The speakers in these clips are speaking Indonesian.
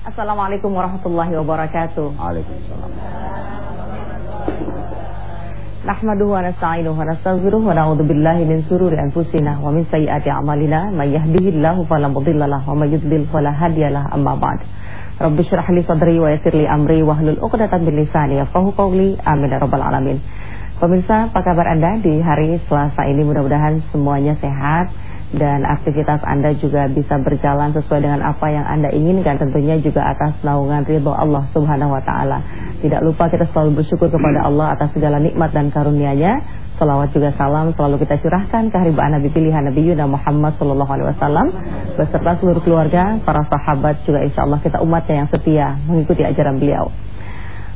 Assalamualaikum warahmatullahi wabarakatuh. Waalaikumsalam. Nahmaduhu wa nasta'inuhu wa nastaghfiruh wa na'udzu billahi min sururi anfusina wa min sayyiati a'malina may yahdihillahu fala mudilla lahu wa may yudlil fala hadiyalah amma ba'd. Rabbi shrah li sadri wa yassir li amri wa hlul 'uqdatam min lisani yafqahu qawli. Amin ya rabbal alamin. Pemirsa, apa kabar Anda di hari Selasa ini? Mudah-mudahan semuanya sehat dan aktivitas Anda juga bisa berjalan sesuai dengan apa yang Anda inginkan tentunya juga atas naungan ridho Allah Subhanahu wa taala. Tidak lupa kita selalu bersyukur kepada Allah atas segala nikmat dan karunia-Nya. Salawat juga salam selalu kita curahkan ke haribaan Nabi pilihan Nabi Yuna Muhammad sallallahu alaihi wasallam beserta seluruh keluarga, para sahabat juga insya Allah kita umatnya yang setia mengikuti ajaran beliau.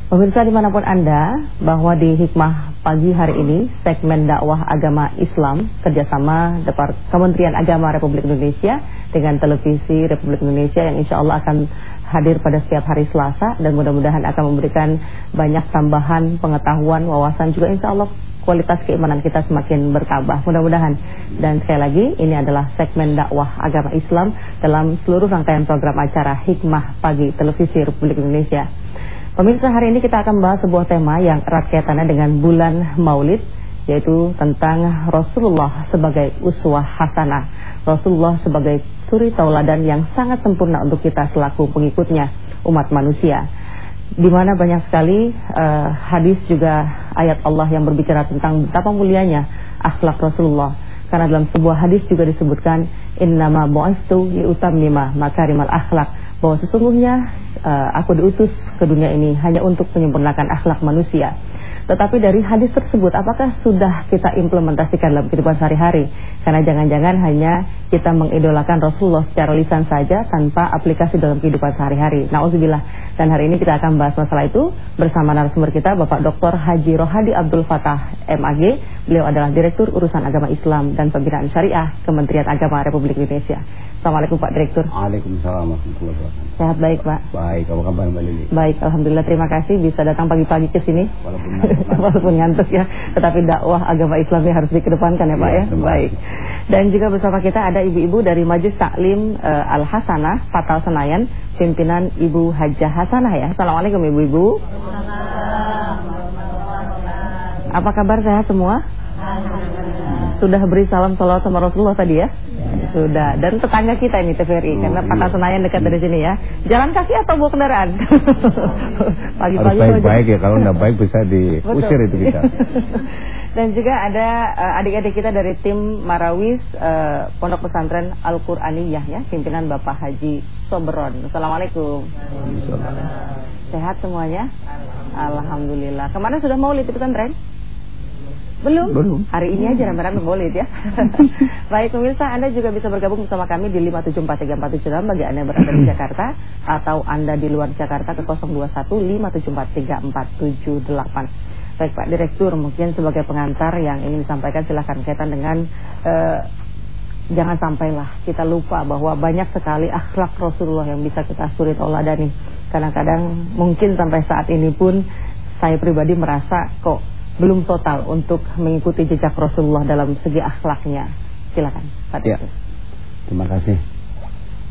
Pemirsa di mana pun Anda, bahwa di Hikmah pagi hari ini, segmen dakwah agama Islam kerjasama Depart Kementerian Agama Republik Indonesia dengan Televisi Republik Indonesia yang insya Allah akan hadir pada setiap hari Selasa dan mudah-mudahan akan memberikan banyak tambahan pengetahuan, wawasan juga insya Allah kualitas keimanan kita semakin bertambah mudah-mudahan. Dan sekali lagi ini adalah segmen dakwah agama Islam dalam seluruh rangkaian program acara Hikmah Pagi Televisi Republik Indonesia Pemirsa hari ini kita akan bahas sebuah tema yang erat kaitannya dengan bulan Maulid yaitu tentang Rasulullah sebagai uswah hasanah. Rasulullah sebagai suri tauladan yang sangat sempurna untuk kita selaku pengikutnya umat manusia. Di mana banyak sekali uh, hadis juga ayat Allah yang berbicara tentang betapa mulianya akhlak Rasulullah. Karena dalam sebuah hadis juga disebutkan innama bu'istu liutammima makarimal akhlak bahwa sesungguhnya uh, aku diutus ke dunia ini hanya untuk menyempurnakan akhlak manusia. Tetapi dari hadis tersebut apakah sudah kita implementasikan dalam kehidupan sehari-hari? Karena jangan-jangan hanya kita mengidolakan Rasulullah secara lisan saja tanpa aplikasi dalam kehidupan sehari-hari. Nauzubillah. Dan hari ini kita akan bahas masalah itu bersama narasumber kita Bapak Dr. Haji Rohadi Abdul Fatah MAG. Beliau adalah Direktur Urusan Agama Islam dan Pembinaan Syariah Kementerian Agama Republik Indonesia. Assalamualaikum Pak Direktur. Waalaikumsalam warahmatullahi wabarakatuh. Sehat baik Pak. Baik, apa kabar Mbak Lili? Baik, alhamdulillah terima kasih bisa datang pagi-pagi ke sini. Walaupun ngantuk. Walaupun ngantuk ya, tetapi dakwah agama Islam ini harus dikedepankan ya Pak Iya, ya. terima Baik. Dan juga bersama kita ada ibu-ibu dari Majelis Taklim uh, Al Hasanah Fatal Senayan, pimpinan Ibu Hajah Hasanah ya. Assalamualaikum ibu-ibu. Apa kabar sehat semua? Sudah beri salam salawat sama Rasulullah tadi ya? Sudah. Dan tetangga kita ini TVRI Oh, karena iya. Fatal Senayan dekat dari sini ya. Jalan kaki atau bawa kendaraan? Pagi-pagi baik-baik ya, kalau nggak baik bisa diusir Betul. itu kita. Dan juga ada eh, adik-adik kita dari tim Marawis eh, Pondok Pesantren Al-Qur'aniyah ya, pimpinan Bapak Haji Sobron. Assalamualaikum. Sehat semuanya? Alhamdulillah. Ke mana sudah maulid di pesantren? Belum? Belum. Hari ini aja rame-rame maulid ya. Baik pemirsa, Anda juga bisa bergabung bersama kami di 5743476 bagi Anda yang berada di Jakarta atau Anda di luar Jakarta ke 0215743478. Baik Pak Direktur, mungkin sebagai pengantar yang ingin disampaikan silahkan kaitan dengan eh, jangan sampailah kita lupa bahwa banyak sekali akhlak Rasulullah yang bisa kita suri tauladani. Kadang-kadang mungkin sampai saat ini pun saya pribadi merasa kok belum total untuk mengikuti jejak Rasulullah dalam segi akhlaknya. Silakan Pak Ya. Terima kasih.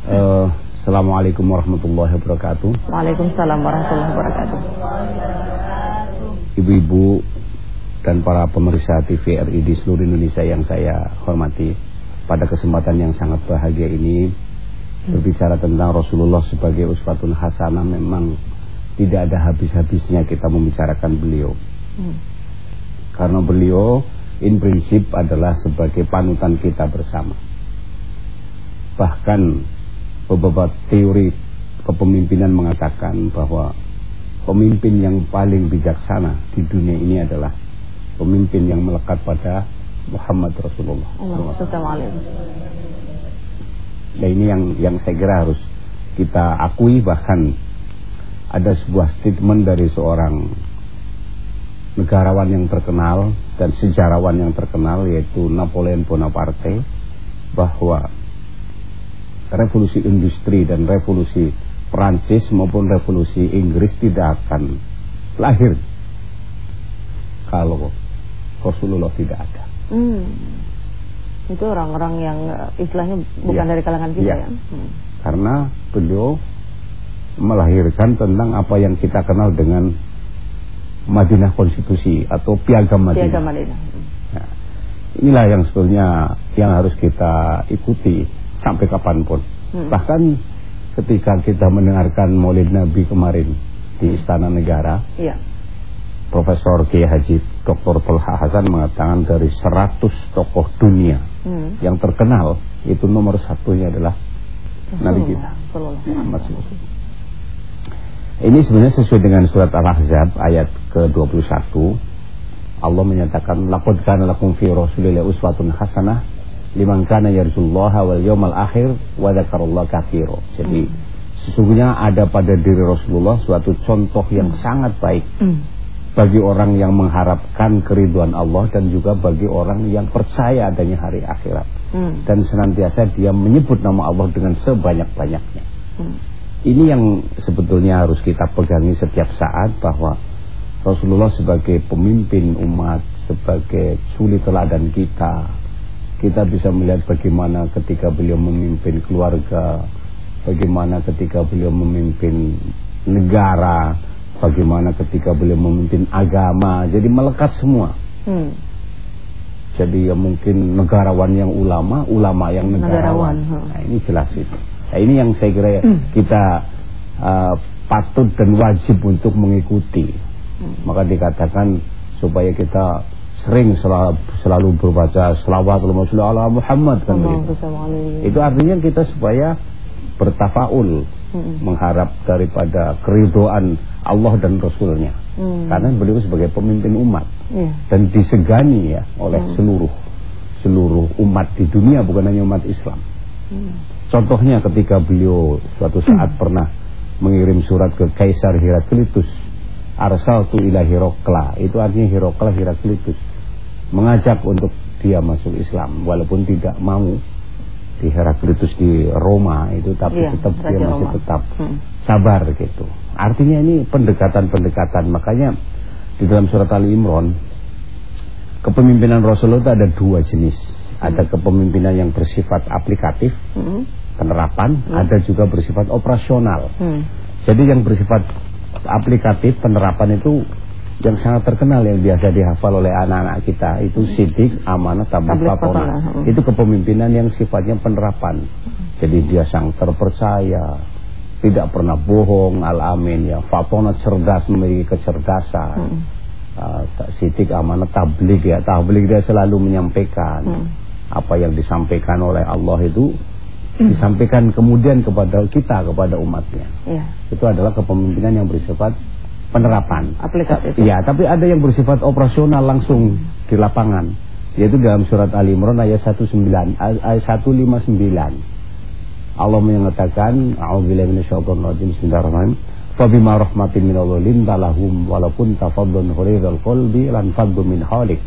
Eh, Assalamualaikum warahmatullahi wabarakatuh. Waalaikumsalam warahmatullahi wabarakatuh. Ibu-ibu dan para pemeriksa TVRI di seluruh Indonesia yang saya hormati. Pada kesempatan yang sangat bahagia ini berbicara tentang Rasulullah sebagai uswatun hasanah memang tidak ada habis-habisnya kita membicarakan beliau. Hmm. Karena beliau in prinsip adalah sebagai panutan kita bersama. Bahkan beberapa teori kepemimpinan mengatakan bahwa pemimpin yang paling bijaksana di dunia ini adalah pemimpin yang melekat pada Muhammad Rasulullah. Nah ini yang yang saya kira harus kita akui bahkan ada sebuah statement dari seorang negarawan yang terkenal dan sejarawan yang terkenal yaitu Napoleon Bonaparte bahwa revolusi industri dan revolusi Perancis maupun revolusi Inggris tidak akan lahir kalau Rasulullah tidak ada. Hmm. Itu orang-orang yang eh, istilahnya bukan Ya. dari kalangan kita Ya. ya. Hmm. Karena beliau melahirkan tentang apa yang kita kenal dengan Madinah Konstitusi atau Piagam Madinah. Piagam Madinah. Nah, inilah yang sebetulnya yang harus kita ikuti sampai kapan pun. Hmm. Bahkan ketika kita mendengarkan Maulid Nabi kemarin di Istana Negara, ya. Profesor Kiai Haji Dr. Tolha Hasan mengatakan dari 100 tokoh dunia hmm. yang terkenal itu nomor satunya adalah Nabi kita. Muhammad Ini sebenarnya sesuai dengan surat Al-Ahzab ayat ke-21. Allah menyatakan laqad kana lakum fi rasulillahi uswatun hasanah liman kana yarjullaha wal yawmal akhir wa dzakarallaha katsira. Jadi hmm. sesungguhnya ada pada diri Rasulullah suatu contoh yang hmm. sangat baik. Hmm bagi orang yang mengharapkan keriduan Allah dan juga bagi orang yang percaya adanya hari akhirat hmm. dan senantiasa dia menyebut nama Allah dengan sebanyak-banyaknya hmm. Ini yang sebetulnya harus kita pegangi setiap saat bahwa Rasulullah sebagai pemimpin umat sebagai suri teladan kita kita bisa melihat bagaimana ketika beliau memimpin keluarga bagaimana ketika beliau memimpin negara bagaimana ketika beliau memimpin agama. Jadi melekat semua. Hmm. jadi ya mungkin negarawan yang ulama ulama yang negarawan, negarawan nah, ini jelas itu nah, ini yang saya kira hmm. kita uh, patut dan wajib untuk mengikuti hmm. maka dikatakan supaya kita sering selalu, selalu berbaca selawat ala Muhammad kan itu artinya kita supaya bertafaul hmm. mengharap daripada keridoan Allah dan Rasulnya hmm. karena beliau sebagai pemimpin umat yeah. dan disegani ya oleh hmm. seluruh seluruh umat di dunia bukan hanya umat Islam hmm. Contohnya ketika beliau suatu saat hmm. pernah mengirim surat ke Kaisar Heraklitus arsal tu ila Hirokla itu artinya Hirokla Heraklitus mengajak untuk dia masuk Islam walaupun tidak mau di Heraklitus di Roma itu tapi iya, tetap dia masih Roma. tetap hmm. sabar gitu. Artinya ini pendekatan-pendekatan makanya di dalam surat Ali Imran kepemimpinan Rasulullah itu ada dua jenis. Hmm. Ada kepemimpinan yang bersifat aplikatif, hmm. penerapan, hmm. ada juga bersifat operasional. Hmm. Jadi yang bersifat aplikatif, penerapan itu yang sangat terkenal yang biasa dihafal oleh anak-anak kita itu sidik, amanah, tablik, fatona. Itu kepemimpinan yang sifatnya penerapan. Jadi dia sang terpercaya, tidak pernah bohong, al-amin ya. Fatona cerdas memiliki kecerdasan. Hmm. Uh, sidik, amanah, tablik ya. Tablik dia selalu menyampaikan hmm. Apa yang disampaikan oleh Allah itu hmm. disampaikan kemudian kepada kita kepada umatnya. Yeah. Itu adalah kepemimpinan yang bersifat penerapan. Aplikatif. Iya, tapi ada yang bersifat operasional langsung di lapangan. Yaitu dalam surat Ali Imran ayat 19 ayat 159. Allah menyatakan, A'udzubillahi minasyaitonir rajim. Bismillahirrahmanirrahim. Fa bima rahmatin minallah linta lahum walaupun tafaddun ghalidhal qalbi lan faddu min halik.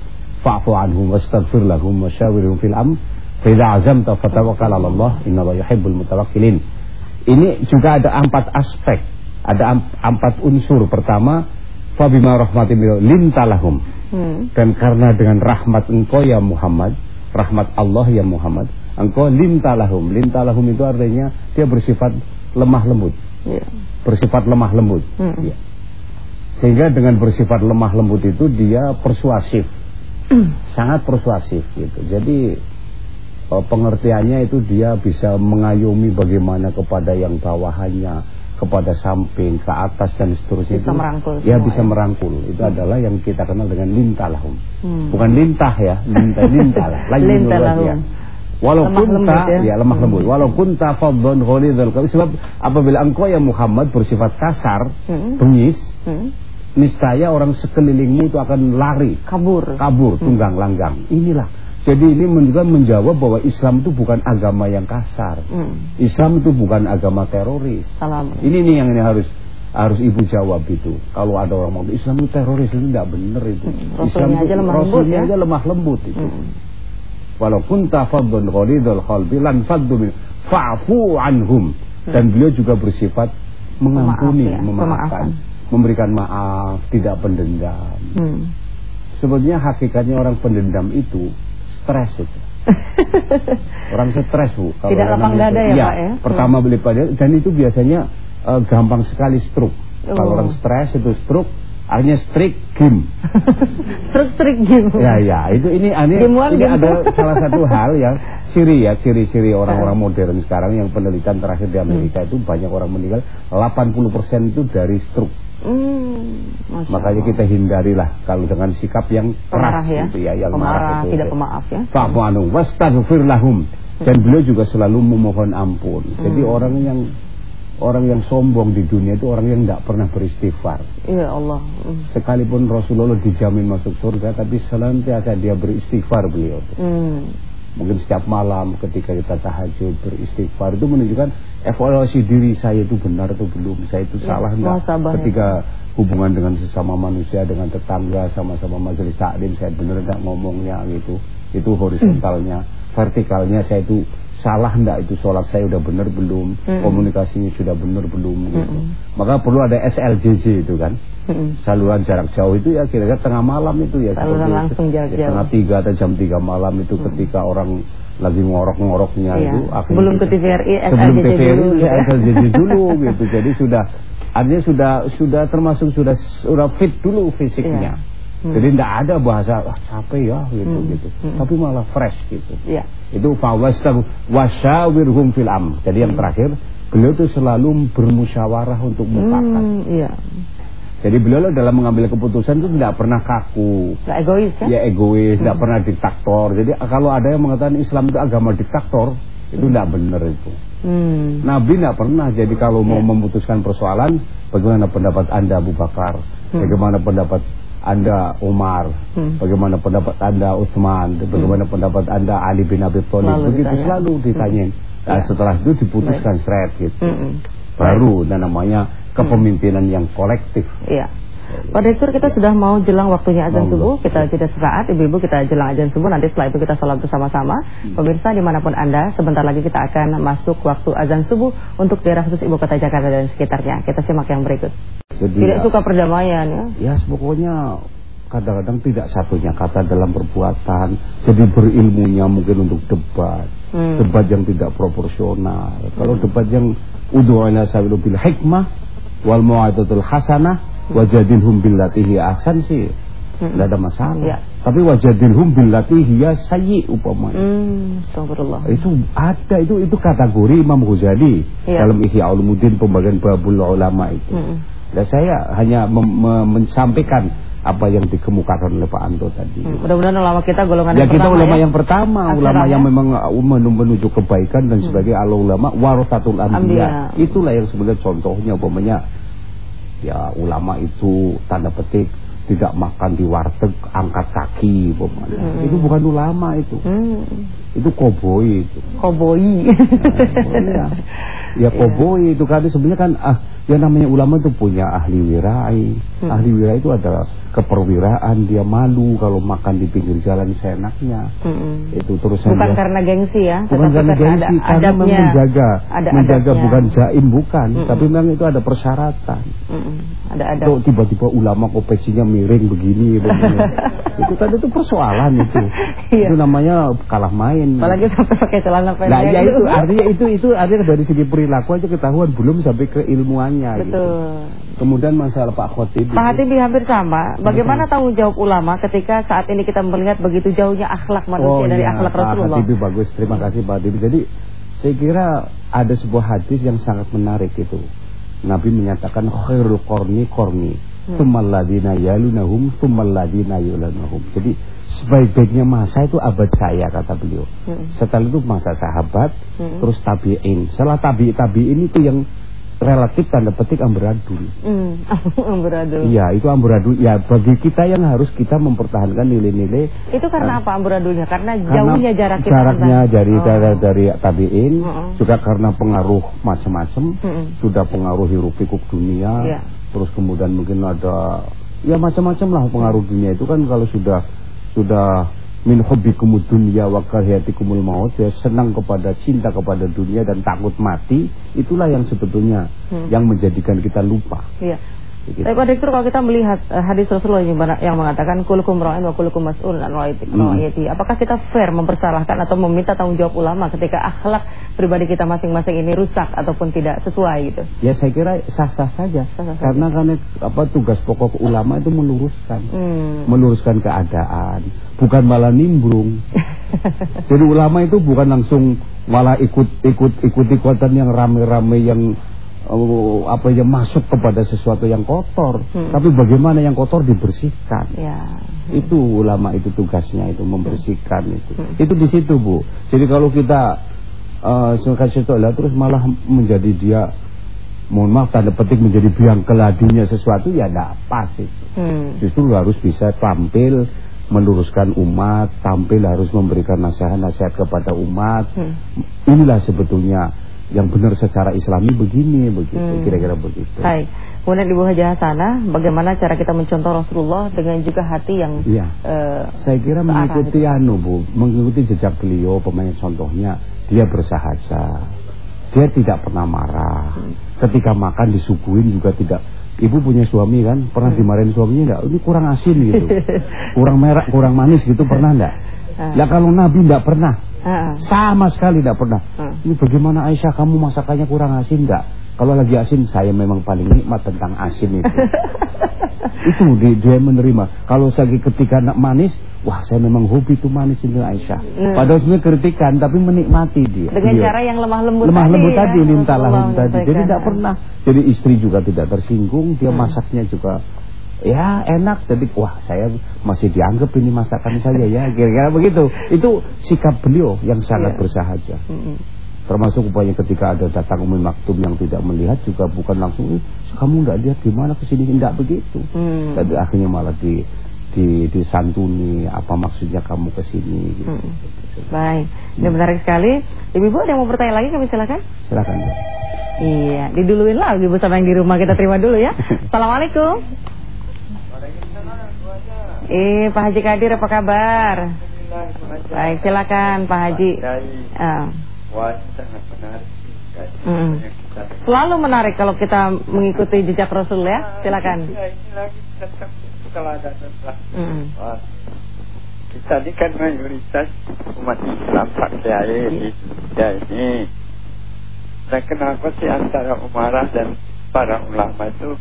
Fa'fu anhum wastaghfir lahum wasyawirhum fil am. Fa idza azamta fatawakkal 'ala Allah, innallaha yuhibbul mutawakkilin. Ini juga ada empat aspek ada empat unsur. Pertama, fabima rahmatin lintalahum. Hmm. Dan karena dengan rahmat engkau ya Muhammad, rahmat Allah ya Muhammad, engkau lintalahum. Lintalahum itu artinya dia bersifat lemah lembut. Yeah. Bersifat lemah lembut. Hmm. Ya. Sehingga dengan bersifat lemah lembut itu dia persuasif. Sangat persuasif gitu. Jadi eh, pengertiannya itu dia bisa mengayomi bagaimana kepada yang bawahannya kepada samping, ke atas dan seterusnya bisa itu, merangkul ya bisa ya. merangkul itu hmm. adalah yang kita kenal dengan lintalahum hmm. bukan lintah ya lintah lintah lagi ya Walaupun ta ya. ya lemah lembut. Hmm. Walaupun ta fadhon ghalidhal sebab apabila engkau yang Muhammad bersifat kasar, hmm. bengis, hmm. Niscaya orang sekelilingmu itu akan lari, kabur, kabur, tunggang langgang. Inilah jadi ini juga menjawab bahwa Islam itu bukan agama yang kasar. Hmm. Islam itu bukan agama teroris. Salam. Ini nih yang ini harus harus ibu jawab itu. Kalau ada orang mau Islam itu teroris itu tidak benar itu. Hmm. Islam itu, aja lemah lembut ya. aja lemah lembut itu. Hmm. Walaupun tafaddun ghalidul qalbi lan faddu min fa'fu anhum. Hmm. Dan beliau juga bersifat mengampuni, Maaf, ya. memaafkan, memberikan maaf, tidak pendendam. Hmm. Sebenarnya hakikatnya orang pendendam itu stres itu. Orang stres bu. Kalau Tidak lapang dada ya, ya Pak ya. Pertama hmm. beli pada dan itu biasanya uh, gampang sekali stroke. Oh. Kalau orang stres itu stroke, Akhirnya strik game. Strik strik game. Ya ya, itu ini aneh. Ini ada salah satu hal yang ciri ya, ciri-ciri orang-orang modern sekarang yang penelitian terakhir di Amerika hmm. itu banyak orang meninggal 80% itu dari stroke. Hmm, Makanya kita hindarilah kalau dengan sikap yang keras ya. gitu ya, yang pemarah, marah tidak pemaaf ya. Fa'fu wastaghfir lahum. Dan beliau juga selalu memohon ampun. Jadi hmm. orang yang Orang yang sombong di dunia itu orang yang tidak pernah beristighfar. Ya Allah. Sekalipun Rasulullah dijamin masuk surga, tapi senantiasa dia beristighfar beliau. Hmm. Mungkin setiap malam ketika kita tahajud beristighfar itu menunjukkan evaluasi diri saya itu benar atau belum, saya itu ya, salah enggak. Ketika hubungan dengan sesama manusia, dengan tetangga, sama-sama majelis taklim, saya benar enggak ngomongnya gitu. Itu horizontalnya, vertikalnya saya itu salah enggak itu sholat saya udah benar belum? Komunikasinya sudah benar belum gitu. Maka perlu ada SLJJ itu kan mm saluran jarak jauh itu ya kira-kira tengah malam itu ya saluran langsung jarak ya, jauh tengah tiga atau jam tiga malam itu mm ketika orang lagi ngorok-ngoroknya iya. itu sebelum ke TVRI SLJJ sebelum TVRI dulu, ya. SLJJ dulu gitu jadi sudah artinya sudah sudah termasuk sudah sudah fit dulu fisiknya iya. Hmm. Jadi tidak ada bahasa ah, capek ya gitu hmm. gitu. Hmm. Tapi malah fresh gitu. Ya. Itu fawastag wasyawirhum fil am. Jadi yang hmm. terakhir beliau itu selalu bermusyawarah untuk mufakat. Hmm, iya. Jadi beliau dalam mengambil keputusan itu tidak pernah kaku. Tidak egois ya? Ya egois, tidak hmm. pernah diktator. Jadi kalau ada yang mengatakan Islam itu agama diktator, itu tidak hmm. benar itu. Hmm. Nabi tidak pernah. Jadi kalau mau ya. memutuskan persoalan, bagaimana pendapat anda Abu Bakar? Hmm. Bagaimana pendapat anda Umar, hmm. bagaimana pendapat Anda Utsman, bagaimana hmm. pendapat Anda Ali bin Abi Thalib, begitu ditanya. selalu ditanya. Hmm. Nah, ya. setelah itu diputuskan seret gitu. Hmm. Baru dan namanya kepemimpinan hmm. yang kolektif. Iya. Pak Direktur kita sudah mau jelang waktunya azan subuh Kita jeda sesaat Ibu-ibu kita jelang azan subuh Nanti setelah itu kita sholat bersama-sama hmm. Pemirsa di mana pun Anda Sebentar lagi kita akan masuk waktu azan subuh Untuk daerah khusus Ibu Kota Jakarta dan sekitarnya Kita simak yang berikut jadi Tidak ya, suka perdamaian ya? Ya pokoknya kadang-kadang tidak satunya kata dalam perbuatan. Jadi berilmunya mungkin untuk debat. Hmm. Debat yang tidak proporsional. Kalau debat yang udu'ala sabilu bil hikmah wal mu'adatul hasanah wajadilhum billatihi ahsan sih. Hmm. Tidak ada masalah. Ya. Tapi wajadilhum billatihi ya sayyi upamanya. Hmm, astagfirullah. Itu ada itu itu kategori Imam Ghazali ya. dalam Ihya Ulumuddin pembagian babul ulama itu. Hmm. Dan saya hanya menyampaikan apa yang dikemukakan oleh Pak Anto tadi. Hmm, Mudah-mudahan ulama kita golongan ya, yang kita ulama ya? yang pertama, Akhirnya ulama yang memang uh, menuju kebaikan dan hmm. sebagai ala ulama warasatul anbiya. Itulah yang sebenarnya contohnya umpamanya ya ulama itu tanda petik tidak makan di warteg angkat kaki umpamanya. Hmm. Itu bukan ulama itu. Hmm. Itu koboi itu. Koboi. Nah, ya, ya koboi itu kan sebenarnya kan ah yang namanya ulama itu punya ahli wirai. Hmm. Ahli wirai itu adalah keperwiraan, dia malu kalau makan di pinggir jalan seenaknya. Hmm. Itu terus Bukan dia, karena gengsi ya, bukan karena gengsi, ada karena memang menjaga, ada menjaga adabnya. bukan jaim bukan, hmm. tapi memang itu ada persyaratan. Hmm. Ada ada. tiba-tiba ulama kok pecinya miring begini, begini. itu kan itu persoalan itu. iya. Itu namanya kalah main. Apalagi sampai pakai celana pendek. Nah, ya itu artinya itu itu artinya dari segi perilaku aja ketahuan belum sampai ke ilmuannya gitu. Betul. Gitu. Kemudian masalah Pak Khotib. Pak Khotib hampir sama. Bagaimana tanggung jawab ulama ketika saat ini kita melihat begitu jauhnya akhlak manusia oh, dari iya, akhlak Rasulullah? Pak Khotib bagus. Terima kasih Pak Khotib. Jadi saya kira ada sebuah hadis yang sangat menarik itu. Nabi menyatakan khairul korni korni. Tsummal ladina yalunahum tsummal ladina yalunahum. Jadi sebaik-baiknya masa itu abad saya kata beliau. Hmm. Setelah itu masa sahabat, hmm. terus tabi'in. Setelah tabi tabi'in itu yang relatif tanda petik amburadul. Hmm, amburadul. Iya, itu amburadul. Ya, bagi kita yang harus kita mempertahankan nilai-nilai. Itu karena uh, apa amburadulnya? Karena jauhnya jarak kita jaraknya dari oh. dari, dari tabiin, juga karena pengaruh macam-macam, uh -uh. sudah pengaruh hiruk pikuk dunia. Yeah. Terus kemudian mungkin ada ya macam-macam lah pengaruh dunia itu kan kalau sudah sudah min hubbikumud dunya wa karhiyatikumul maut ya senang kepada cinta kepada dunia dan takut mati itulah yang sebetulnya hmm. yang menjadikan kita lupa. Iya. Begitu. Tapi Pak Direktur kalau kita melihat uh, hadis Rasulullah yang, yang mengatakan kulukum ra'in wa kulukum mas'ul an ra'iyati. Apakah kita fair mempersalahkan atau meminta tanggung jawab ulama ketika akhlak pribadi kita masing-masing ini rusak ataupun tidak sesuai gitu? Ya saya kira sah-sah saja. Sah-sah saja. Karena karena apa tugas pokok ulama itu meluruskan. Hmm. Meluruskan keadaan, bukan malah nimbrung. Jadi ulama itu bukan langsung malah ikut ikut ikut ikutan yang rame-rame yang uh, apa yang masuk kepada sesuatu yang kotor. Hmm. Tapi bagaimana yang kotor dibersihkan. Ya. Itu ulama itu tugasnya itu membersihkan itu. Hmm. Itu di situ Bu. Jadi kalau kita uh, tahu lah terus malah menjadi dia mohon maaf tanda petik menjadi biang keladinya sesuatu ya tidak pas itu. Hmm. Justru harus bisa tampil meluruskan umat, tampil harus memberikan nasihat-nasihat kepada umat. Hmm. Inilah sebetulnya yang benar secara islami begini begitu Hmm. kira-kira begitu. Baik. Kemudian Ibu Haji Hasanah, bagaimana cara kita mencontoh Rasulullah dengan juga hati yang Iya. eh, Saya kira mengikuti anu Bu, mengikuti jejak beliau pemain contohnya dia bersahaja. Dia tidak pernah marah. Hmm. Ketika makan disuguhin juga tidak Ibu punya suami kan, pernah Hmm. dimarahin suaminya enggak? Ini kurang asin gitu. kurang merah, kurang manis gitu pernah enggak? Ah. Lah kalau Nabi enggak pernah. Ah. Sama sekali enggak pernah. Hmm. Ini bagaimana Aisyah kamu masakannya kurang asin enggak? Kalau lagi asin saya memang paling nikmat tentang asin itu. itu dia, dia menerima. Kalau lagi ketika nak manis, wah saya memang hobi itu manis itu Aisyah. Hmm. Padahal sebenarnya kritikan tapi menikmati dia. dengan Beliau. cara yang lemah lembut lemah tadi, lembut ya, tadi, lintah Rasulullah lahum tadi. Jadi tidak pernah. Jadi istri juga tidak tersinggung, dia Hmm. masaknya juga ya enak. Jadi wah saya masih dianggap ini masakan saya ya, kira-kira begitu. Itu sikap beliau yang sangat Iya. bersahaja. Mm-mm. Termasuk upaya ketika ada datang Umi Maktum yang tidak melihat juga bukan langsung "Eh, kamu nggak lihat gimana ke sini tidak begitu. Hmm. Jadi akhirnya malah di di disantuni apa maksudnya kamu ke sini gitu. Hmm. Baik, ini menarik sekali. Ibu-ibu ada yang mau bertanya lagi kami silakan. Silakan. Bu. Iya, diduluin lah ibu sama yang di rumah kita terima dulu ya. Assalamualaikum. Eh, Pak Haji Kadir apa kabar? Baik, silakan Pak Haji. Ah, mm. Selalu menarik kalau kita mengikuti jejak Rasul ya. Silakan. Ya, tentang keteladanan lah. Mm. Wah, Kita ini kan mayoritas umat Islam Pak Kiai di Indonesia ini. Nah, kenapa sih antara umarah dan para ulama itu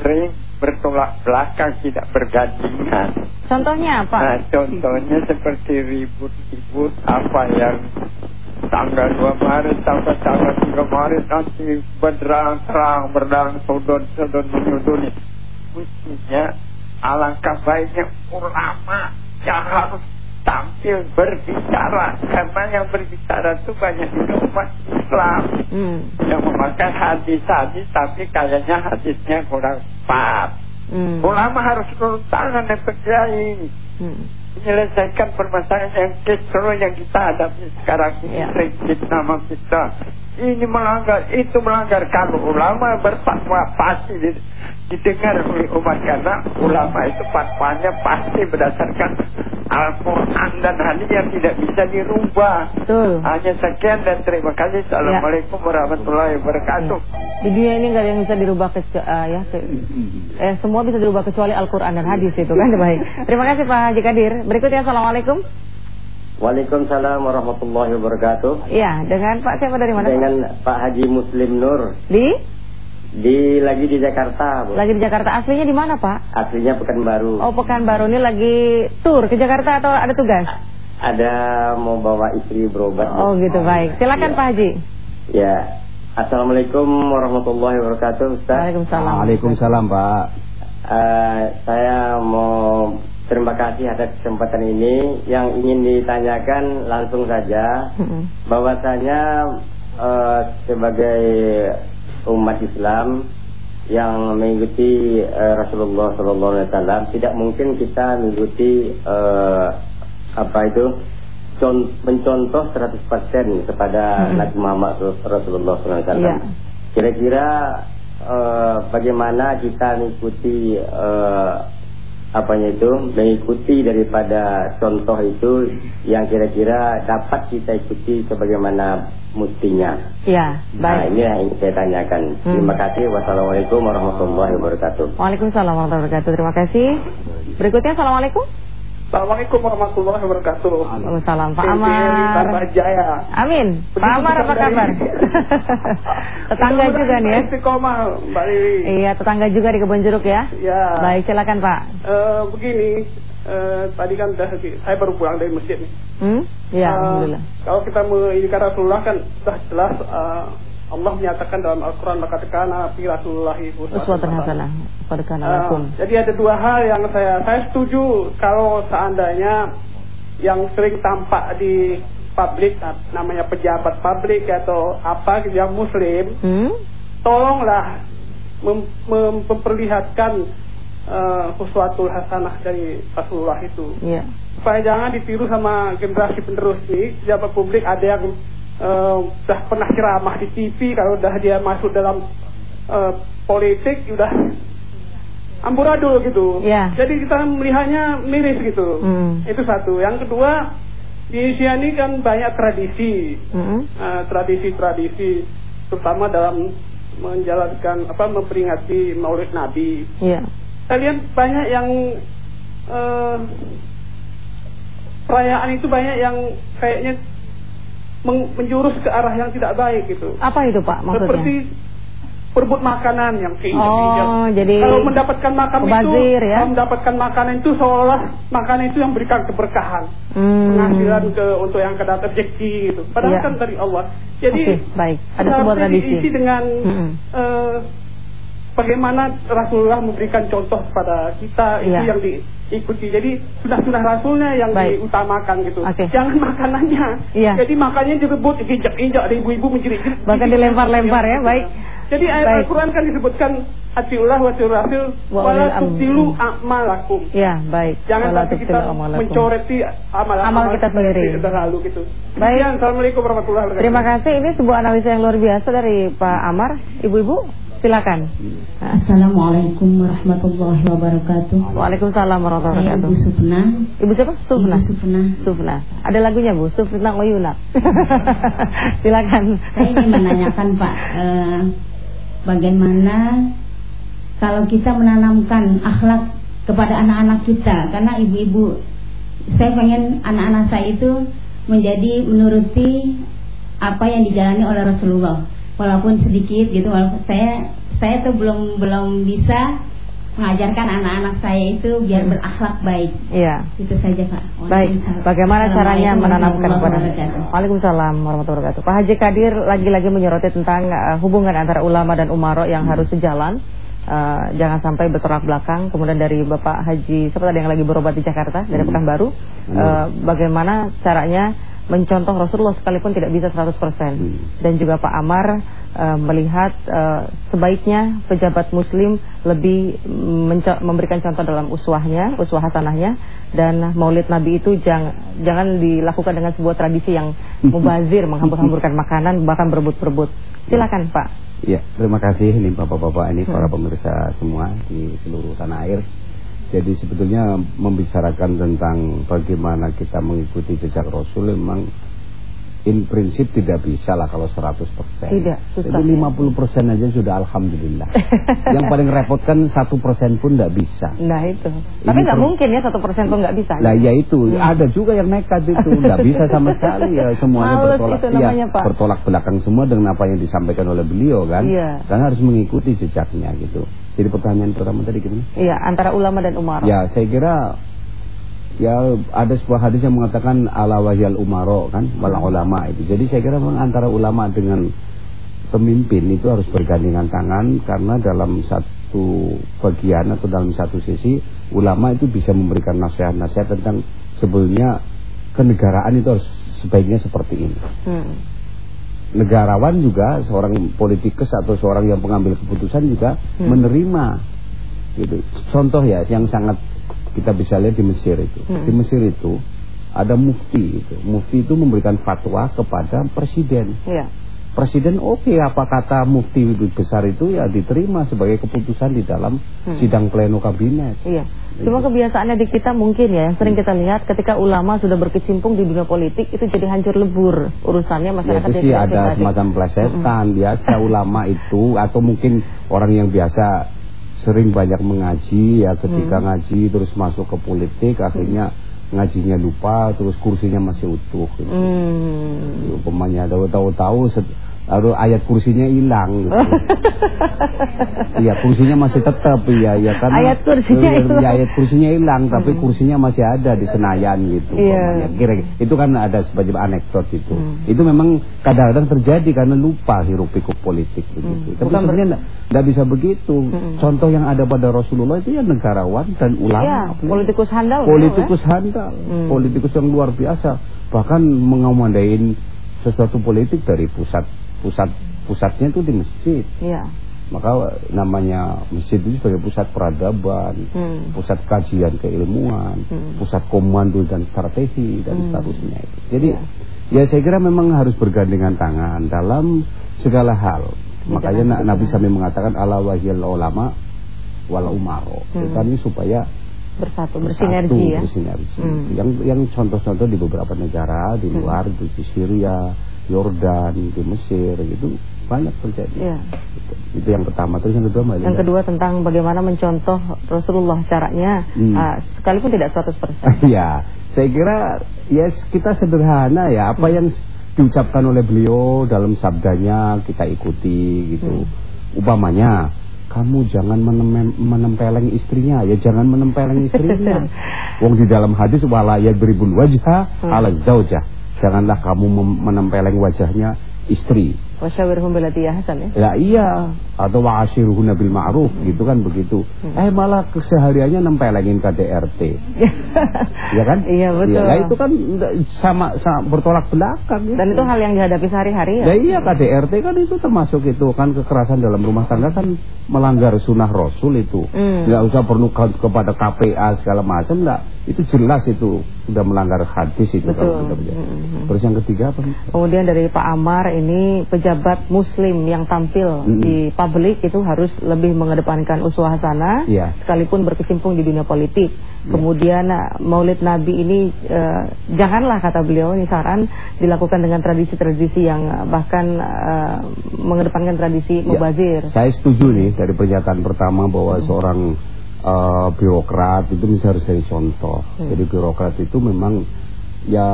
sering bertolak belakang, tidak bergandengan? Contohnya apa? Nah, contohnya seperti ribut-ribut apa yang tanggal 2 Maret sampai tanggal 3 Maret nanti berderang-terang, berderang sodon-sodon menyuduni. Mestinya alangkah baiknya ulama yang harus tampil berbicara karena yang berbicara itu banyak juga umat Islam Hmm. yang memakai hadis-hadis tapi kayaknya hadisnya kurang pas. Hmm. Ulama harus turun tangan dan berkiai Hmm. menyelesaikan permasalahan yang kisru yang kita hadapi sekarang ini Ya. nama kita ini melanggar itu melanggar kalau ulama berfatwa pasti di- didengar oleh umat karena ulama itu fatwanya pasti berdasarkan Al-Quran dan hadis yang tidak bisa dirubah Betul. hanya sekian dan terima kasih Assalamualaikum warahmatullahi wabarakatuh Di dunia ini nggak ada yang bisa dirubah kecu- eh, ya, ke- eh, semua bisa dirubah kecuali Al-Quran dan hadis itu kan baik. Terima kasih Pak Haji Kadir. Berikutnya Assalamualaikum. Waalaikumsalam warahmatullahi wabarakatuh. Iya, dengan Pak siapa dari mana? Dengan Pak Haji Muslim Nur Di di lagi di Jakarta, Bu. lagi di Jakarta. Aslinya di mana Pak? Aslinya Pekanbaru. Oh Pekanbaru ini lagi tur ke Jakarta atau ada tugas? Ada mau bawa istri berobat. Bu. Oh gitu baik. Silakan Iya. Pak Haji. Ya. Assalamualaikum warahmatullahi wabarakatuh, Ustaz. Waalaikumsalam. Waalaikumsalam Pak. Eh, saya mau terima kasih atas kesempatan ini. Yang ingin ditanyakan langsung saja bahwasanya eh, sebagai umat Islam yang mengikuti eh, Rasulullah SAW tidak mungkin kita mengikuti eh, apa itu con- mencontoh 100% kepada. Nabi Muhammad Rasulullah SAW. Iya. Kira-kira eh, bagaimana kita mengikuti eh, apanya itu mengikuti daripada contoh itu yang kira-kira dapat kita ikuti sebagaimana mestinya. Ya, Nah baik. ini yang ingin saya tanyakan. Hmm. Terima kasih. Wassalamualaikum warahmatullahi wabarakatuh. Waalaikumsalam warahmatullahi wabarakatuh. Terima kasih. Berikutnya Assalamualaikum. Assalamualaikum warahmatullahi wabarakatuh. Waalaikumsalam Pak Amar. Jaya. Amin. Pak Amar apa kabar? tetangga juga nih ya. Istiqomah, Mbak Riri. Iya, tetangga juga di Kebon Jeruk ya. Ya. Baik, silakan Pak. Eh, begini, eh, tadi kan udah saya baru pulang dari masjid nih. Hmm? Iya, alhamdulillah. Kalau kita menginginkan Rasulullah kan sudah jelas eh, Allah menyatakan dalam Al-Quran maka kana fi Rasulillahi Uswatun hasanah. Lakum. jadi ada dua hal yang saya saya setuju kalau seandainya yang sering tampak di publik namanya pejabat publik atau apa gitu yang muslim Hmm? tolonglah mem- mem- memperlihatkan eh, sesuatu hasanah dari Rasulullah itu Iya. Supaya jangan ditiru sama generasi penerus ini. Pejabat publik ada yang udah pernah ceramah di TV kalau udah dia masuk dalam eh, politik udah amburadul gitu. Iya. jadi kita melihatnya miris gitu. Hmm. itu satu. Yang kedua di Indonesia ini kan banyak tradisi. Hmm? eh, tradisi-tradisi terutama dalam menjalankan apa memperingati Maulid Nabi. Saya lihat banyak yang eh, perayaan itu banyak yang kayaknya menjurus ke arah yang tidak baik gitu. Apa itu Pak maksudnya? Seperti perebut makanan yang keinjak-injak. Oh, jadi kalau mendapatkan makan itu, mubazir, ya? kalau mendapatkan makanan itu seolah makanan itu yang berikan keberkahan, Hmm. penghasilan ke untuk yang kena rezeki gitu. Padahal Iya. kan dari Allah. Jadi Oke, baik. Ada sebuah tradisi. diisi dengan Mm-mm. eh, bagaimana Rasulullah memberikan contoh pada kita itu Iya. yang diikuti. Jadi sudah-sudah Rasulnya yang Baik. diutamakan gitu. Oke. Jangan makanannya. Iya. Jadi makannya direbut, injak-injak, ibu-ibu menjerit-jerit. Bahkan dilempar-lempar ya, baik. Jadi ayat. Al-Quran kan disebutkan Atiullah wa Rasul Wa wala tubtilu amalakum. Ya, baik. Jangan sampai kita mencoreti amal Amal kita sendiri. Kita lalu gitu. Baik. Assalamualaikum warahmatullahi wabarakatuh. Terima kasih. Ini sebuah analisa yang luar biasa dari Pak Amar. Ibu-ibu, silakan. Nah, Assalamualaikum warahmatullahi wabarakatuh. Waalaikumsalam warahmatullahi Saya Ibu wabarakatuh. Supna. Ibu siapa? Sufna. Ibu Supna. Sufna. Ada lagunya Bu, Sufna Oyuna. silakan. Saya ingin menanyakan Pak, eh, bagaimana kalau kita menanamkan akhlak kepada anak-anak kita, karena ibu-ibu, saya pengen anak-anak saya itu menjadi menuruti apa yang dijalani oleh Rasulullah, walaupun sedikit gitu, walaupun saya saya tuh belum belum bisa mengajarkan anak-anak saya itu biar berakhlak baik. Iya. Itu saja Pak. Baik, bagaimana caranya menanamkan kepada. Waalaikumsalam warahmatullahi wabarakatuh. Pak Haji Kadir lagi-lagi menyoroti tentang uh, hubungan antara ulama dan umaro yang harus sejalan. Uh, jangan sampai bertolak belakang. Kemudian dari Bapak Haji, siapa tadi yang lagi berobat di Jakarta dari Hmm. Pekanbaru, uh, bagaimana caranya mencontoh Rasulullah sekalipun tidak bisa 100% dan juga Pak Amar uh, melihat uh, sebaiknya pejabat muslim lebih memberikan contoh dalam uswahnya, uswah hasanahnya dan Maulid Nabi itu jangan jangan dilakukan dengan sebuah tradisi yang mubazir, menghambur-hamburkan makanan bahkan berebut-berebut. Silakan Pak. Ya, terima kasih ini Bapak-bapak ini para pemirsa semua di seluruh tanah air. Jadi sebetulnya membicarakan tentang bagaimana kita mengikuti jejak Rasul memang in prinsip tidak bisa lah kalau 100%. Tidak, susah. Jadi 50% aja sudah alhamdulillah. Yang paling repot kan 1% pun tidak bisa. Nah itu. Ini Tapi nggak mungkin ya satu persen pun nggak bisa. Lah ya itu ada juga yang nekat itu nggak bisa sama sekali ya semuanya Males bertolak itu namanya, iya, Pak. bertolak belakang semua dengan apa yang disampaikan oleh beliau kan Iya. dan harus mengikuti jejaknya gitu. Jadi pertanyaan pertama tadi gimana? Iya antara ulama dan umaro. Ya saya kira ya ada sebuah hadis yang mengatakan ala wahyal umaro kan wal ulama itu. Jadi saya kira memang antara ulama dengan pemimpin itu harus bergandengan tangan karena dalam satu bagian atau dalam satu sisi ulama itu bisa memberikan nasihat-nasihat tentang sebetulnya kenegaraan itu harus sebaiknya seperti ini. Hmm. Negarawan juga seorang politikus atau seorang yang pengambil keputusan juga Hmm. menerima gitu. Contoh ya yang sangat kita bisa lihat di Mesir itu. Hmm. Di Mesir itu ada mufti gitu. Mufti itu memberikan fatwa kepada presiden. Iya. Presiden oke apa kata mufti besar itu ya diterima sebagai keputusan di dalam Hmm. sidang pleno kabinet. Iya. Cuma kebiasaannya di kita mungkin ya, yang sering kita lihat ketika ulama sudah berkecimpung di dunia politik itu jadi hancur lebur urusannya Ya masyarakat itu sih ada pribadi. semacam plesetan biasa ulama itu atau mungkin orang yang biasa sering banyak mengaji ya ketika ngaji terus masuk ke politik akhirnya ngajinya lupa terus kursinya masih utuh gitu. Hmm. Umpamanya tahu tahu tahu set- lalu ayat kursinya hilang gitu. Iya kursinya masih tetap ya ya kan Ayat kursinya Iya, hilang. iya, ayat kursinya hilang tapi kursinya masih ada di Senayan gitu Iya. umpamanya. Kira itu kan ada sebagai anekdot itu Hmm. itu memang kadang-kadang terjadi karena lupa hiruk pikuk politik begitu Hmm. tapi Bukan sebenarnya tidak bisa begitu Hmm. contoh yang ada pada Rasulullah itu ya negarawan dan Iya, ulama politikus handal. politikus beliau, handal Hmm. politikus yang luar biasa bahkan mengomandain sesuatu politik dari pusat pusat pusatnya itu di masjid ya. Iya. maka namanya masjid itu sebagai pusat peradaban Hmm. pusat kajian keilmuan Hmm. pusat komando dan strategi dan Hmm. seterusnya jadi Ya. ya saya kira memang harus bergandengan tangan dalam segala hal makanya Na- segala Nabi sampai mengatakan ala wahiyal ulama wala umaro Hmm. Itu kan ini supaya Bersatu, bersatu, bersinergi ya. bersinergi. Hmm. Yang yang contoh-contoh di beberapa negara di Hmm. luar di Syria, Yordan, di Mesir gitu banyak terjadi. Iya. Itu, itu yang pertama. Terus yang kedua Mbak Yang kedua tentang bagaimana mencontoh Rasulullah caranya Hmm. ah, sekalipun tidak 100%. Iya, saya kira ya kita sederhana ya apa yang diucapkan oleh beliau dalam sabdanya kita ikuti gitu. Umpamanya kamu jangan menem menempeleng istrinya ya jangan menempeleng istrinya. Wong di dalam hadis wala yadribul wajha ala zaujah. Janganlah kamu menempeleng wajahnya istri. Wasyawirhum bilati ya Hasan ya. Ya iya atau wa'ashiruhunna bil ma'ruf gitu kan begitu. Eh malah kesehariannya nempelengin KDRT. ya kan? Iya, betul. Nah, itu kan sama, sama bertolak belakang ya. Dan itu hal yang dihadapi sehari-hari ya. Ya iya KDRT kan itu termasuk itu kan kekerasan dalam rumah tangga kan melanggar sunnah Rasul itu. Hmm. Nggak usah perlu ke- kepada KPA segala macam enggak. Itu jelas itu sudah melanggar hadis itu Betul. kalau. Hmm. Terus yang ketiga apa? Kemudian dari Pak Amar ini pejabat muslim yang tampil Mm-mm. di publik itu harus lebih mengedepankan uswah hasanah Iya. sekalipun berkecimpung di dunia politik. Kemudian eh, Maulid Nabi ini eh, janganlah kata beliau ini saran dilakukan dengan tradisi-tradisi yang eh, bahkan eh, mengedepankan tradisi Ya, mubazir. Saya setuju nih dari pernyataan pertama bahwa seorang uh, birokrat itu bisa harus jadi contoh. Hmm. Jadi birokrat itu memang ya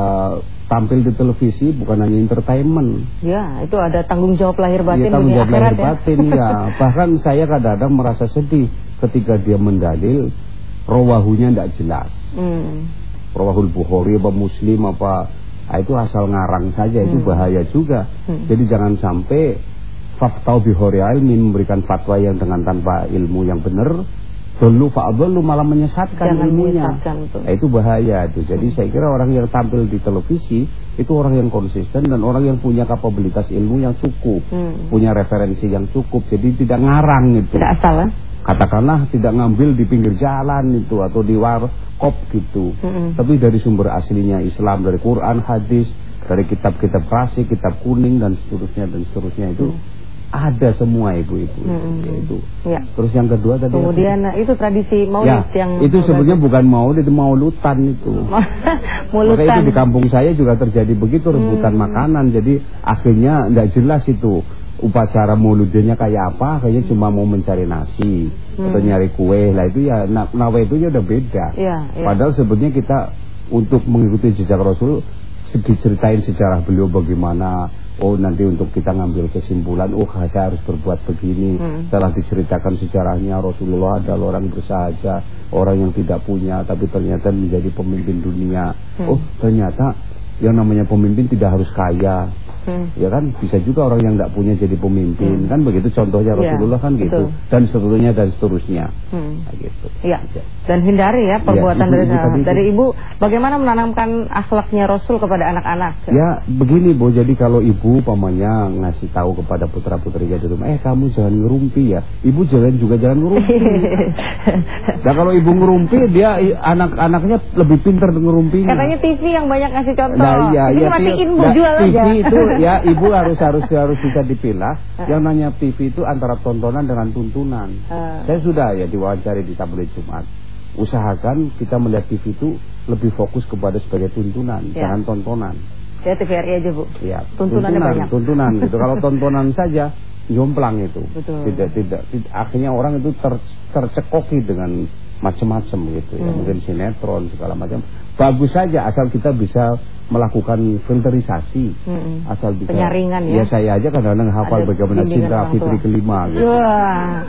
tampil di televisi bukan hanya entertainment. Ya, itu ada tanggung jawab lahir batin Dia tanggung jawab lahir ya. batin ya. Bahkan saya kadang-kadang merasa sedih ketika dia mendalil rawahunya tidak jelas. Hmm. Rawahul Bukhari apa Muslim apa ah, itu asal ngarang saja itu Hmm. bahaya juga. Hmm. Jadi jangan sampai faktau bihori ilmin memberikan fatwa yang dengan tanpa ilmu yang benar dulu fa'adhallu malah menyesatkan Jangan ilmunya. menyesatkan, betul. Nah, itu bahaya itu. Jadi saya kira orang yang tampil di televisi itu orang yang konsisten dan orang yang punya kapabilitas ilmu yang cukup, Hmm. punya referensi yang cukup. Jadi tidak ngarang itu Tidak asal ya. katakanlah tidak ngambil di pinggir jalan itu atau di warkop gitu Mm-mm. tapi dari sumber aslinya Islam dari Quran hadis dari kitab-kitab klasik kitab kuning dan seterusnya dan seterusnya itu ada semua ibu-ibu Mm-mm. itu Ya. terus yang kedua tadi Kemudian eh, itu tradisi ya maulid yang itu sebenarnya bukan maulid itu maulutan itu mulutan. Maka itu di kampung saya juga terjadi begitu rebutan Hmm. makanan. Jadi akhirnya nggak jelas itu upacara mauludnya kayak apa. Akhirnya cuma mau mencari nasi atau Hmm. nyari kue. Lah itu ya na- nawa itu ya udah beda. Iya, iya. Padahal sebenarnya kita untuk mengikuti jejak Rasul diceritain sejarah beliau bagaimana oh nanti untuk kita ngambil kesimpulan oh saya harus berbuat begini Hmm. setelah diceritakan sejarahnya Rasulullah adalah orang bersahaja orang yang tidak punya tapi ternyata menjadi pemimpin dunia Hmm. oh ternyata yang namanya pemimpin tidak harus kaya Hmm. ya kan bisa juga orang yang tidak punya jadi pemimpin kan begitu contohnya Iya, Rasulullah kan gitu betul. dan seterusnya dan seterusnya Hmm. Nah, gitu Iya. Dan hindari ya perbuatan Iya, dari ibu- ibu tadi itu. dari ibu. Bagaimana menanamkan akhlaknya Rasul kepada anak-anak? Ya begini Bu, jadi kalau ibu pamannya ngasih tahu kepada putra putrinya di rumah, eh kamu jangan ngerumpi ya, ibu jangan juga jangan ngerumpi. nah kalau ibu ngerumpi dia anak-anaknya lebih pintar ngerumpinya. Katanya TV yang banyak ngasih contoh. Nah iya, Ini ya, matiin ti- mau nah, jual TV aja. itu ya ibu harus harus harus bisa dipilah. Yang nanya TV itu antara tontonan dengan tuntunan. Ah. Saya sudah ya diwawancari di tabloid Jumat. Usahakan kita melihat TV itu lebih fokus kepada sebagai tuntunan, Ya. jangan tontonan. Ya TVRI aja bu. Ya, Tuntunannya tuntunan, banyak. tuntunan gitu. Kalau tontonan saja jomplang itu. Betul. Tidak tidak, tidak akhirnya orang itu ter, tercekoki dengan macam-macam gitu ya. Hmm. Mungkin sinetron segala macam. Bagus saja asal kita bisa melakukan filterisasi. Mm-mm. Asal bisa Penyaringan ya. Ya saya aja kadang-kadang hafal Ada bagaimana cinta Fitri kelima gitu. Wah.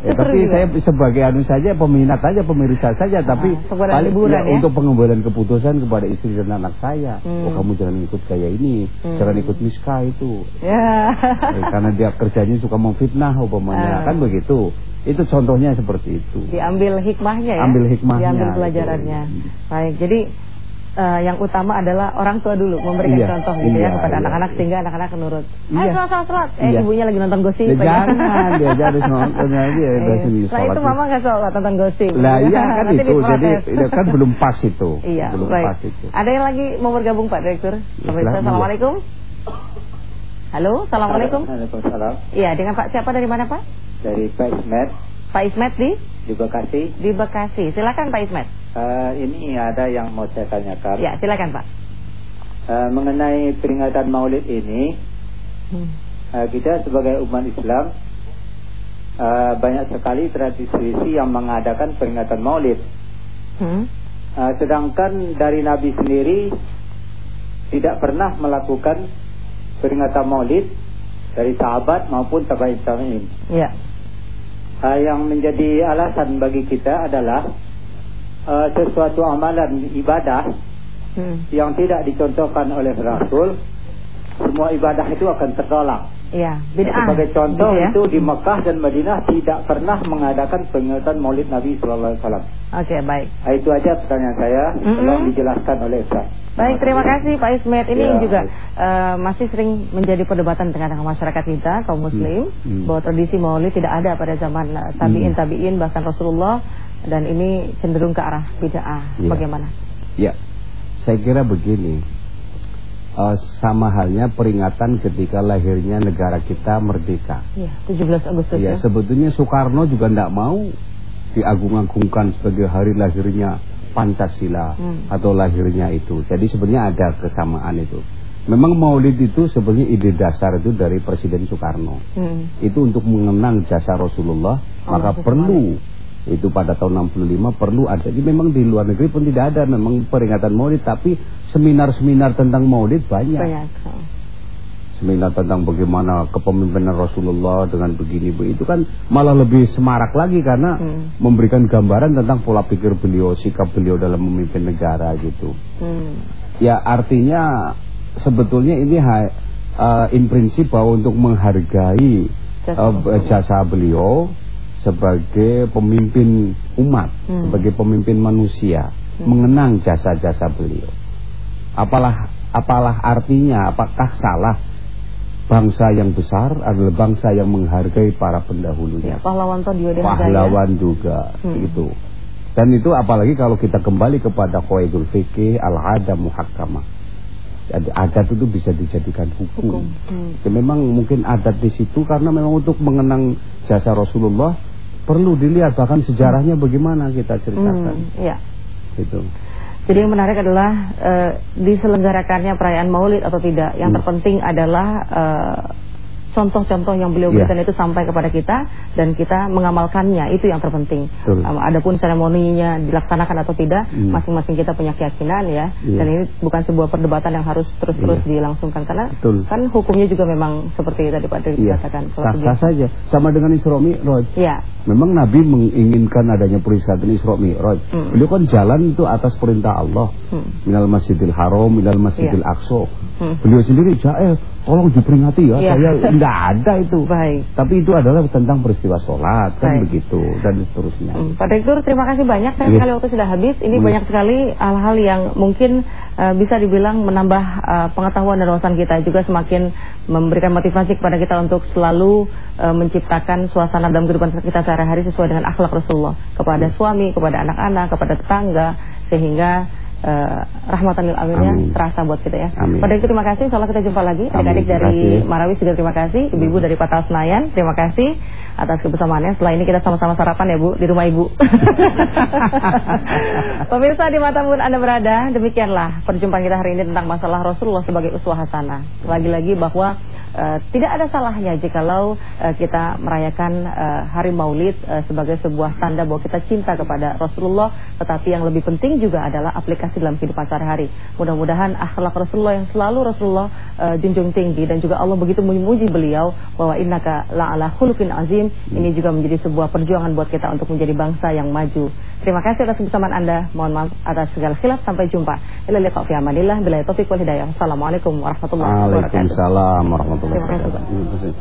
Ya, tapi juga. saya sebagai anu saja peminat aja pemirsa saja tapi sekedar paling ya, ya. untuk pengambilan keputusan kepada istri dan anak saya Hmm. oh kamu jangan ikut kayak ini Hmm. jangan ikut miska itu Ya. Eh, karena dia kerjanya suka memfitnah umpamanya Ah. kan begitu itu contohnya seperti itu Diambil hikmahnya ya. Ambil hikmahnya, Diambil gitu. pelajarannya. Baik. Jadi eh, yang utama adalah orang tua dulu memberikan Iya, contoh gitu iya, ya kepada iya. anak-anak sehingga anak-anak nurut. Ayo Iya. sholat sholat sholat. Eh Iya. ibunya lagi nonton gosip. Ya, jangan dia harus nonton aja ya udah Eh, sini itu mama nggak sholat nonton gosip. lah iya kan Nanti itu jadi itu kan belum pas itu Iya, belum baik. pas itu Ada yang lagi mau bergabung Pak Direktur? Sampai silahkan, Assalamualaikum. Halo, Assalamualaikum. Waalaikumsalam. Iya, dengan Pak siapa dari mana Pak? Dari Pak Ismet Pak Ismet di di Bekasi. di Bekasi. Silakan Pak Ismet. Eh, ini ada yang mau saya tanyakan. Ya, silakan Pak. Eh, mengenai peringatan Maulid ini, Hmm. eh, kita sebagai umat Islam eh, banyak sekali tradisi yang mengadakan peringatan Maulid. Hmm. Eh, sedangkan dari Nabi sendiri tidak pernah melakukan peringatan Maulid dari sahabat maupun tabi'in. Ya. Uh, yang menjadi alasan bagi kita adalah uh, sesuatu amalan ibadah Hmm. yang tidak dicontohkan oleh Rasul, semua ibadah itu akan tertolak. Iya, bid'ah. Sebagai contoh ya. itu di Mekah dan Madinah tidak pernah mengadakan peringatan Maulid Nabi Sallallahu Alaihi Wasallam. Oke, baik. Uh, itu aja pertanyaan saya. Mm-mm. Tolong dijelaskan oleh Ustaz. Baik, terima kasih Pak Ismet. Ini Ya, juga eh, masih sering menjadi perdebatan dengan masyarakat kita kaum muslim Hmm. bahwa tradisi Maulid tidak ada pada zaman eh, tabi'in tabi'in bahkan Rasulullah dan ini cenderung ke arah bid'ah. Iya. Bagaimana? Ya, saya kira begini. Eh, sama halnya peringatan ketika lahirnya negara kita merdeka. Iya, 17 Agustus Ya, ya. sebetulnya Soekarno juga tidak mau diagung-agungkan sebagai hari lahirnya Pancasila Hmm. atau lahirnya itu. Jadi sebenarnya ada kesamaan itu. Memang Maulid itu sebenarnya ide dasar itu dari Presiden Soekarno. Hmm. Itu untuk mengenang jasa Rasulullah, maka Allahumma perlu itu pada tahun 65 perlu ada. Jadi memang di luar negeri pun tidak ada memang peringatan Maulid, tapi seminar-seminar tentang Maulid banyak. Banyak. Seminar tentang bagaimana kepemimpinan Rasulullah dengan begini itu kan malah lebih semarak lagi karena Hmm. memberikan gambaran tentang pola pikir beliau, sikap beliau dalam memimpin negara gitu. Hmm. Ya artinya sebetulnya ini uh, in prinsip bahwa untuk menghargai Jasa uh, jasa beliau sebagai pemimpin umat, Hmm. sebagai pemimpin manusia, Hmm. mengenang jasa-jasa beliau. Apalah apalah artinya? Apakah salah bangsa yang besar adalah bangsa yang menghargai para Ya, pendahulunya? pahlawan toh dia dihargai, ya. pahlawan juga Hmm. gitu. Dan itu apalagi kalau kita kembali kepada qaidul fikih al-ada muhakkamah. Adat itu bisa dijadikan hukum. Hukum. Hmm. Ya, memang mungkin adat di situ karena memang untuk mengenang jasa Rasulullah perlu dilihat bahkan sejarahnya bagaimana kita ceritakan. Hmm. Ya. Gitu. Jadi yang menarik adalah eh, diselenggarakannya perayaan Maulid atau tidak. Yang Hmm. terpenting adalah eh, contoh-contoh yang beliau Iya. berikan itu sampai kepada kita dan kita mengamalkannya itu yang terpenting. Betul. Um, adapun seremoninya dilaksanakan atau tidak, Hmm. masing-masing kita punya keyakinan ya. Iya. Dan ini bukan sebuah perdebatan yang harus terus-terus Iya. dilangsungkan karena Betul. kan hukumnya juga memang seperti tadi Pak Diri Iya. katakan. Sah-sah saja. Sama dengan Isra Mi'raj. Iya. Memang Nabi menginginkan adanya peristirahatan Isra Mi'raj. Hmm. Beliau kan jalan itu atas perintah Allah. Hmm. Minal Masjidil Haram, minal Masjidil Aqsa. Hmm. Beliau sendiri, "Eh, tolong diperingati ya." Iya. Saya enggak ada itu. Baik. Tapi itu adalah tentang peristiwa sholat kan Baik. begitu dan seterusnya. Hmm, Pak Direktur, terima kasih banyak. Saya Iya. sekali waktu sudah habis. Ini Iya. banyak sekali hal-hal yang mungkin eh, bisa dibilang menambah eh, pengetahuan dan wawasan kita juga semakin memberikan motivasi kepada kita untuk selalu eh, menciptakan suasana dalam kehidupan kita sehari-hari sesuai dengan akhlak Rasulullah kepada Iya. suami, kepada anak-anak, kepada tetangga sehingga uh, rahmatan lil alamin Amin. terasa buat kita ya. Amin. Pada itu terima kasih. Insyaallah kita jumpa lagi. Adik-adik dari. Marawi juga terima kasih. Ibu-ibu dari Patal Senayan terima kasih atas kebersamaannya. Setelah ini kita sama-sama sarapan ya Bu di rumah Ibu. Pemirsa di mata pun Anda berada, demikianlah perjumpaan kita hari ini tentang masalah Rasulullah sebagai uswah hasanah. Lagi-lagi bahwa uh, tidak ada salahnya jikalau uh, kita merayakan uh, hari Maulid uh, sebagai sebuah tanda bahwa kita cinta kepada Rasulullah, tetapi yang lebih penting juga adalah aplikasi dalam kehidupan sehari-hari. Mudah-mudahan akhlak Rasulullah yang selalu Rasulullah uh, junjung tinggi dan juga Allah begitu memuji beliau bahwa innaka la'ala khuluqin azim. Ini juga menjadi sebuah perjuangan buat kita untuk menjadi bangsa yang maju. Terima kasih atas kebersamaan Anda. Mohon maaf atas segala khilaf. Sampai jumpa. Ila liqa fi amanillah bila taufiq wal hidayah. Assalamualaikum warahmatullahi wabarakatuh. Waalaikumsalam warahmatullahi wabarakatuh. Terima kasih.